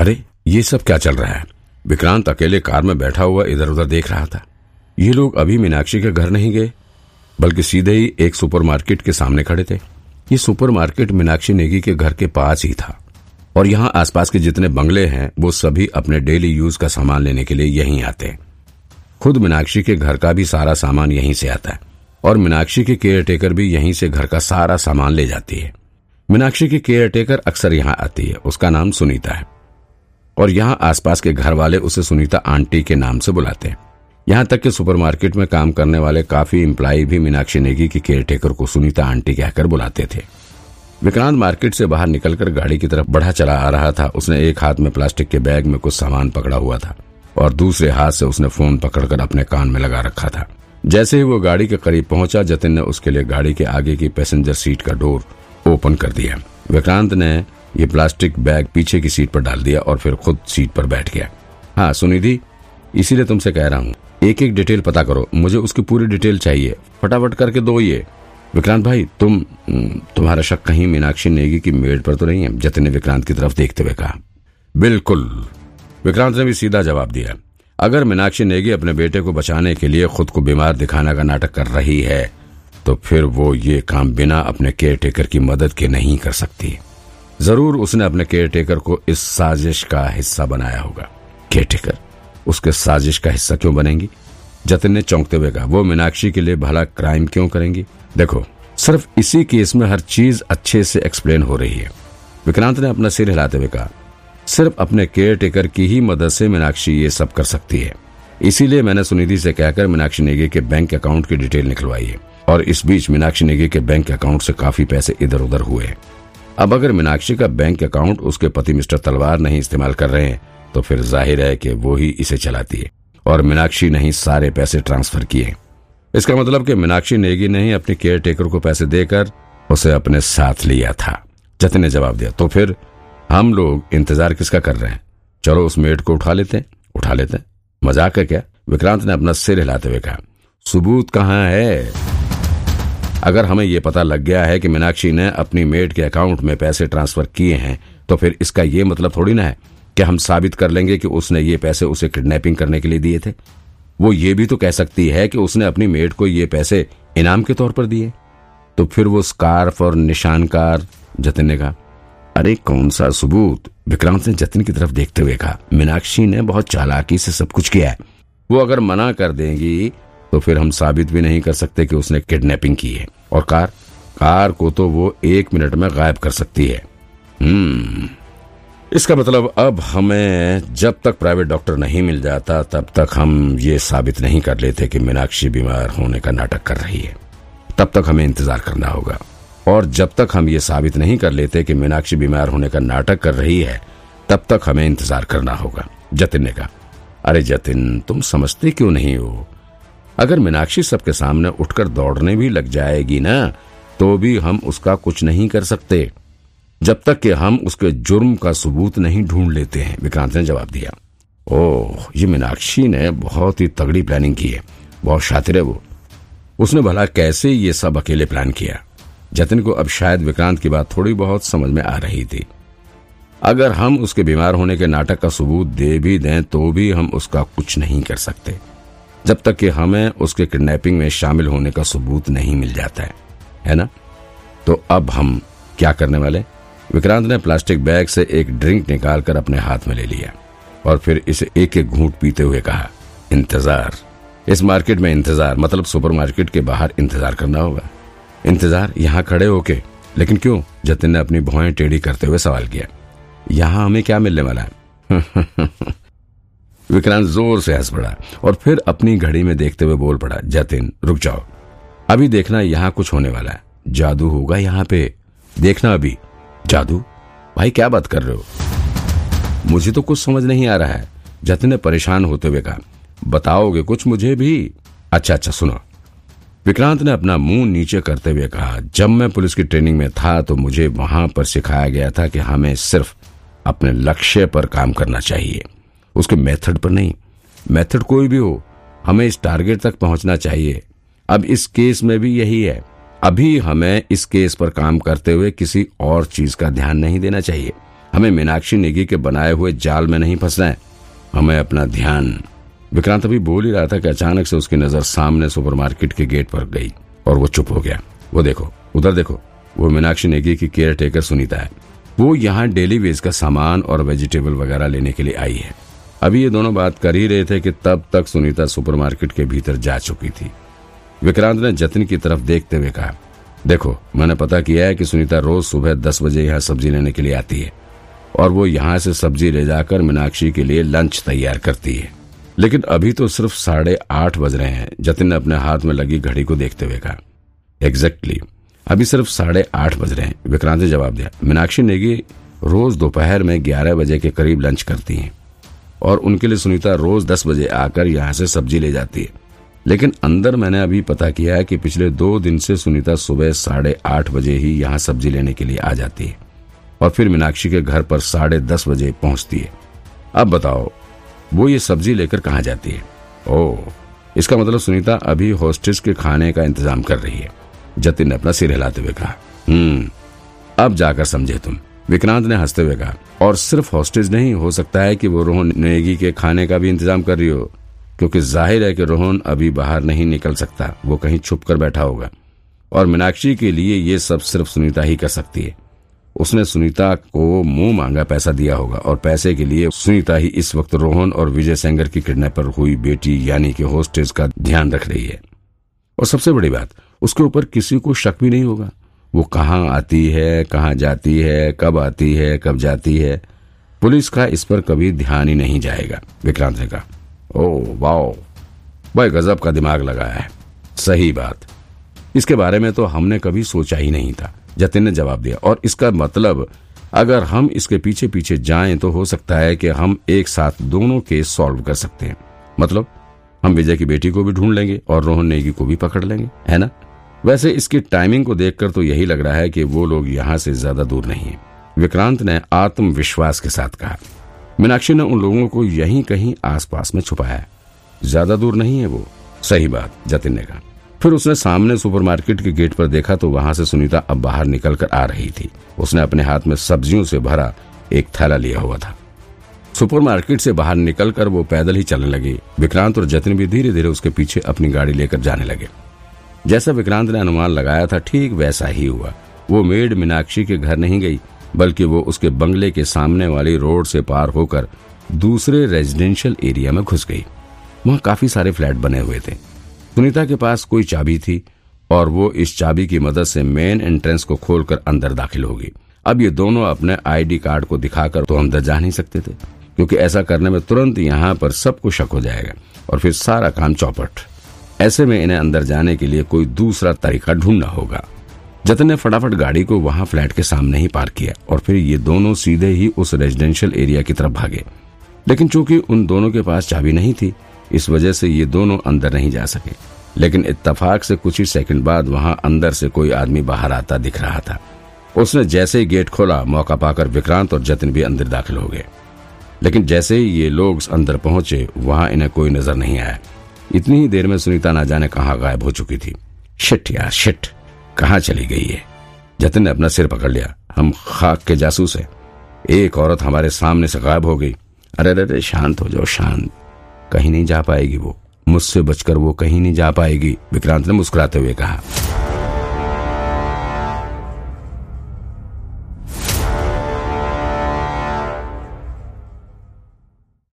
अरे, ये सब क्या चल रहा है? विक्रांत अकेले कार में बैठा हुआ इधर उधर देख रहा था। ये लोग अभी मीनाक्षी के घर नहीं गए, बल्कि सीधे ही एक सुपरमार्केट के सामने खड़े थे। ये सुपरमार्केट मीनाक्षी नेगी के घर के पास ही था। और यहाँ आसपास के जितने बंगले हैं, वो सभी अपने डेली यूज़ का सामान लेने के लिए यहीं आते हैं। खुद मीनाक्षी के घर का भी सारा सामान यहीं से आता है, और मीनाक्षी के केयर टेकर भी यहीं से घर का सारा सामान ले जाती है। मीनाक्षी की केयर टेकर अक्सर यहाँ आती है, उसका नाम सुनीता है। और यहाँ आसपास के घर वाले उसे सुनीता आंटी के नाम से बुलाते हैं। यहाँ तक कि सुपरमार्केट में काम करने वाले काफ़ी एम्प्लाई भी मीनाक्षी नेगी की केयर टेकर को सुनीता आंटी कहकर बुलाते थे। विक्रांत मार्केट से बाहर निकलकर गाड़ी की तरफ़ बढ़ा चला आ रहा था। उसने एक हाथ में प्लास्टिक के बैग में कुछ सामान पकड़ा हुआ था और दूसरे हाथ से उसने फ़ोन पकड़कर अपने कान में लगा रखा था। जैसे ही वो गाड़ी के करीब पहुँचा, जतिन ने उसके लिए गाड़ी के आगे की पैसेंजर सीट का डोर ओपन कर दिया। विक्रांत ने ये प्लास्टिक बैग पीछे की सीट पर डाल दिया और फिर खुद सीट पर बैठ गया। हाँ सुनिधि, इसीलिए तुमसे कह रहा हूँ एक एक डिटेल पता करो, मुझे उसकी पूरी डिटेल चाहिए। फटाफट करके दो ये। विक्रांत भाई, तुम तुम्हारा शक कहीं मीनाक्षी नेगी की मेड पर तो नहीं है, जतिन ने विक्रांत की तरफ़ देखते हुए कहा। बिल्कुल। विक्रांत ने भी सीधा जवाब दिया। अगर मीनाक्षी नेगी अपने बेटे को बचाने के लिए खुद को बीमार दिखाने का नाटक कर रही है तो फिर वो ये काम बिना अपने केयर टेकर की मदद के नहीं कर सकती। ज़रूर उसने अपने केयर टेकर को इस साजिश का हिस्सा बनाया होगा। केयर टेकर उसके साजिश का हिस्सा क्यों बनेंगी? जतिन ने चौंकते हुए कहा, वो मीनाक्षी के लिए भला क्राइम क्यों करेंगी? देखो, सिर्फ़ इसी केस में हर चीज़ अच्छे से एक्सप्लेन हो रही है। विक्रांत ने अपना सिर हिलाते हुए कहा, सिर्फ़ अपने केयर टेकर की ही मदद से मीनाक्षी ये सब कर सकती है। इसीलिए मैंने सुनिधि से कहकर मीनाक्षी नेगी के बैंक अकाउंट की डिटेल निकलवाई है। और इस बीच मीनाक्षी नेगी के बैंक अकाउंट से काफ़ी पैसे इधर उधर हुए हैं। अब अगर मीनाक्षी का बैंक अकाउंट उसके पति मिस्टर तलवार नहीं इस्तेमाल कर रहे हैं तो फिर ज़ाहिर है कि वो ही इसे चलाती है, और मीनाक्षी ने ही सारे पैसे ट्रांसफ़र किए। इसका मतलब कि मीनाक्षी नेगी ने ही अपने केयर टेकर को पैसे देकर उसे अपने साथ लिया था। जतिन ने जवाब दिया तो फिर हम लोग इंतज़ार किसका कर रहे हैं? चलो उस मेड को उठा लेते हैं, उठा लेते हैं। मज़ाक है क्या? विक्रांत ने अपना सिर हिलाते हुए कहा, सबूत कहाँ है? अगर हमें यह पता लग गया है कि मीनाक्षी ने अपनी मेड के अकाउंट में पैसे ट्रांसफ़र किए हैं तो फिर इसका ये मतलब थोड़ी ना है कि हम साबित कर लेंगे कि उसने ये पैसे उसे किडनैपिंग करने के लिए दिए थे। वो ये भी तो कह सकती है कि उसने अपनी मेड को ये पैसे इनाम के तौर पर दिए। तो फिर वो स्कार्फ और निशानकार, जतिन ने कहा, अरे कौन सा सबूत? विक्रांत ने जतिन की तरफ़ देखते हुए कहा, मीनाक्षी ने बहुत चालाकी से सब कुछ किया है। वो अगर मना कर देंगी तो फिर हम साबित भी नहीं कर सकते कि उसने किडनैपिंग की है। और कार? कार को तो वो एक मिनट में गायब कर सकती है। हम्म। इसका मतलब अब हमें जब तक प्राइवेट डॉक्टर नहीं मिल जाता, तब तक हम ये साबित नहीं कर लेते कि मीनाक्षी बीमार होने का नाटक कर रही है। तब तक हमें इंतज़ार करना होगा। और जब तक हम ये साबित नहीं कर लेते कि मीनाक्षी बीमार होने का नाटक कर रही है, तब तक हमें इंतज़ार करना होगा। जतिन ने कहा, अरे जतिन, तुम समझते क्यों नहीं हो? अगर मीनाक्षी सबके सामने उठकर दौड़ने भी लग जाएगी ना तो भी हम उसका कुछ नहीं कर सकते। जब तक कि हम उसके जुर्म का सबूत नहीं ढूंढ लेते हैं, विक्रांत ने जवाब दिया। ओह, ये मीनाक्षी ने बहुत ही तगड़ी प्लानिंग की है। बहुत शातिर है वो। उसने भला कैसे ये सब अकेले प्लान किया? जतिन को अब शायद विक्रांत की बात थोड़ी बहुत समझ में आ रही थी। अगर हम उसके बीमार होने के नाटक का सबूत दे भी दें तो भी हम उसका कुछ नहीं कर सकते। जब तक कि हमें उसके किडनैपिंग में शामिल होने का सबूत नहीं मिल जाता है है ना? तो अब हम क्या करने वाले? विक्रांत ने प्लास्टिक बैग से एक ड्रिंक निकालकर अपने हाथ में ले लिया और फिर इसे एक एक घूंट पीते हुए कहा, इंतज़ार। इस मार्केट में इंतज़ार मतलब सुपरमार्केट के बाहर इंतज़ार करना होगा। इंतज़ार, यहाँ खड़े होके। लेकिन क्यों? जतिन ने अपनी भौएँ टेढ़ी करते हुए सवाल किया, यहाँ हमें क्या मिलने वाला है? विक्रांत ज़ोर से हंस पड़ा और फिर अपनी घड़ी में देखते हुए बोल पड़ा, जतिन, रुक जाओ। अभी देखना यहाँ कुछ होने वाला है। जादू होगा यहाँ पे। देखना अभी। जादू? भाई, क्या बात कर रहे हो? मुझे तो कुछ समझ नहीं आ रहा है। जतिन ने परेशान होते हुए कहा, बताओगे कुछ मुझे भी? अच्छा अच्छा सुनो। विक्रांत ने अपना मुँह नीचे करते हुए कहा, जब मैं पुलिस की ट्रेनिंग में था तो मुझे वहाँ पर सिखाया गया था कि हमें सिर्फ़ अपने लक्ष्य पर काम करना चाहिए। उसके मेथड पर नहीं। मेथड कोई भी हो, हमें इस टारगेट तक पहुँचना चाहिए। अब इस केस में भी यही है। अभी हमें इस केस पर काम करते हुए किसी और चीज़ का ध्यान नहीं देना चाहिए। हमें मीनाक्षी नेगी के बनाए हुए जाल में नहीं फंसना है। हमें अपना ध्यान। विक्रांत अभी बोल ही रहा था कि अचानक से उसकी नज़र सामने सुपरमार्केट के गेट पर गई और वो चुप हो गया। वो देखो, उधर देखो, वो मीनाक्षी नेगी की केयर टेकर सुनीता है। वो यहाँ डेली वेज का सामान और वेजिटेबल वगैरह लेने के लिए आई है। अभी ये दोनों बात कर ही रहे थे कि तब तक सुनीता सुपरमार्केट के भीतर जा चुकी थी। विक्रांत ने जतिन की तरफ़ देखते हुए कहा देखो मैंने पता किया है कि सुनीता रोज सुबह दस बजे यहाँ सब्ज़ी लेने के लिए आती है और वो यहाँ से सब्ज़ी ले जाकर मीनाक्षी के लिए लंच तैयार करती है। लेकिन अभी तो सिर्फ़ साढ़े आठ बज रहे हैं। जतिन ने अपने हाथ में लगी घड़ी को देखते हुए कहा एग्जैक्टली exactly, अभी सिर्फ़ साढ़े आठ बज रहे हैं। विक्रांत ने जवाब दिया मीनाक्षी नेगी रोज दोपहर में ग्यारह बजे के करीब लंच करती हैं। और उनके लिए सुनीता रोज दस बजे आकर यहाँ से सब्ज़ी ले जाती है। लेकिन अंदर मैंने अभी पता किया है कि पिछले दो दिन से सुनीता सुबह साढ़े आठ बजे ही यहाँ सब्ज़ी लेने के लिए आ जाती है और फिर मीनाक्षी के घर पर साढ़े दस बजे पहुँचती है। अब बताओ, वो ये सब्ज़ी लेकर कहाँ जाती है? ओ, इसका मतलब सुनीता अभी हॉस्टेस के खाने का इंतज़ाम कर रही है। जतिन ने अपना सिर हिलाते हुए कहा हम्म अब जाकर समझे तुम। विक्रांत ने हँसते हुए कहा, और सिर्फ़ हॉस्टेज नहीं, हो सकता है कि वो रोहन नेगी के खाने का भी इंतज़ाम कर रही हो, क्योंकि ज़ाहिर है कि रोहन अभी बाहर नहीं निकल सकता, वो कहीं छुप कर बैठा होगा। और मीनाक्षी के लिए ये सब सिर्फ़ सुनीता ही कर सकती है। उसने सुनीता को मुँह मांगा पैसा दिया होगा, और पैसे के लिए सुनीता ही इस वक्त रोहन और विजय सेंगर की किडनैपर हुई बेटी, यानी कि होस्टेज का ध्यान रख रही है। और सबसे बड़ी बात, उसके ऊपर किसी को शक भी नहीं होगा। वो कहाँ आती है, कहाँ जाती है, कब आती है, कब जाती है। पुलिस का इस पर कभी ध्यान ही नहीं जाएगा, विक्रांत ने कहा। ओ, वाओ भाई गजब का दिमाग लगाया है। सही बात। इसके बारे में तो हमने कभी सोचा ही नहीं था, जतिन ने जवाब दिया। और इसका मतलब अगर हम इसके पीछे पीछे जाएँ तो हो सकता है कि हम एक साथ दोनों केस सॉल्व कर सकते हैं। मतलब हम विजय की बेटी को भी ढूंढ लेंगे और रोहन नेगी को भी पकड़ लेंगे, है ना? वैसे इसकी टाइमिंग को देखकर तो यही लग रहा है कि वो लोग यहाँ से ज़्यादा दूर नहीं है। विक्रांत ने आत्मविश्वास के साथ कहा। मीनाक्षी ने उन लोगों को यहीं कहीं आसपास में छुपाया ज़्यादा दूर नहीं है वो। सही बात, जतिन ने कहा। फिर उसने सामने सुपरमार्केट के गेट पर देखा तो वहाँ से सुनीता अब बाहर निकलकर आ रही थी। उसने अपने हाथ में सब्जियों से भरा एक थैला लिया हुआ था। सुपरमार्केट से बाहर निकलकर वो पैदल ही चलने लगी। विक्रांत और जतिन भी धीरे धीरे उसके पीछे अपनी गाड़ी लेकर जाने लगे। जैसा विक्रांत ने अनुमान लगाया था, ठीक वैसा ही हुआ। वो मेड मीनाक्षी के घर नहीं गई, बल्कि वो उसके बंगले के सामने वाली रोड से पार होकर दूसरे रेजिडेंशियल एरिया में घुस गई। वहाँ काफ़ी सारे फ्लैट बने हुए थे। सुनीता के पास कोई चाबी थी, और वो इस चाबी की मदद से मेन एंट्रेंस को खोलकर अंदर दाखिल होगी अब ये दोनों अपने आईडी कार्ड को दिखाकर तो अंदर जा नहीं सकते थे, क्योंकि ऐसा करने में तुरंत यहाँ पर सबको शक हो जाएगा, और फिर सारा काम चौपट। ऐसे में इन्हें अंदर जाने के लिए कोई दूसरा तरीका ढूंढना होगा। जतन ने फटाफट गाड़ी को वहाँ फ्लैट के सामने ही पार्क किया और फिर ये दोनों सीधे ही उस रेजिडेंशियल एरिया की तरफ़ भागे। लेकिन चूँकि उन दोनों के पास चाबी नहीं थी, इस वजह से ये दोनों अंदर नहीं जा सके। लेकिन इत्तेफाक से कुछ ही सेकंड बाद वहाँ अंदर से कोई आदमी बाहर आता दिख रहा था। उसने जैसे ही गेट खोला, मौका पाकर विक्रांत और जतिन भी अंदर दाखिल हो गए। लेकिन जैसे ही ये लोग अंदर पहुँचे, वहाँ इन्हें कोई नज़र नहीं आया। इतनी ही देर में सुनीता ना जाने कहा गायब हो चुकी थी। शिट यार, शिट। कहा चली गई है जतिन ने अपना सिर पकड़ लिया। हम खाक के जासूस है। एक औरत हमारे सामने से गायब हो गई। अरे अरे, शांत हो जाओ, शांत। कहीं नहीं जा पाएगी वो। मुझसे बचकर वो कहीं नहीं जा पाएगी, विक्रांत ने मुस्कुराते हुए कहा।